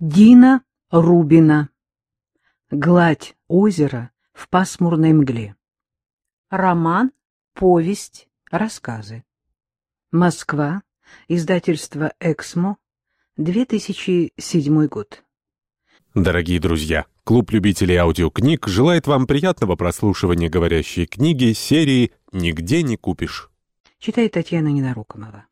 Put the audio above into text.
Дина Рубина. Гладь озера в пасмурной мгле. Роман, повесть, рассказы. Москва. Издательство «Эксмо». 2007 год. Дорогие друзья, клуб любителей аудиокниг желает вам приятного прослушивания говорящей книги серии «Нигде не купишь». Читает Татьяна Ненарокомова.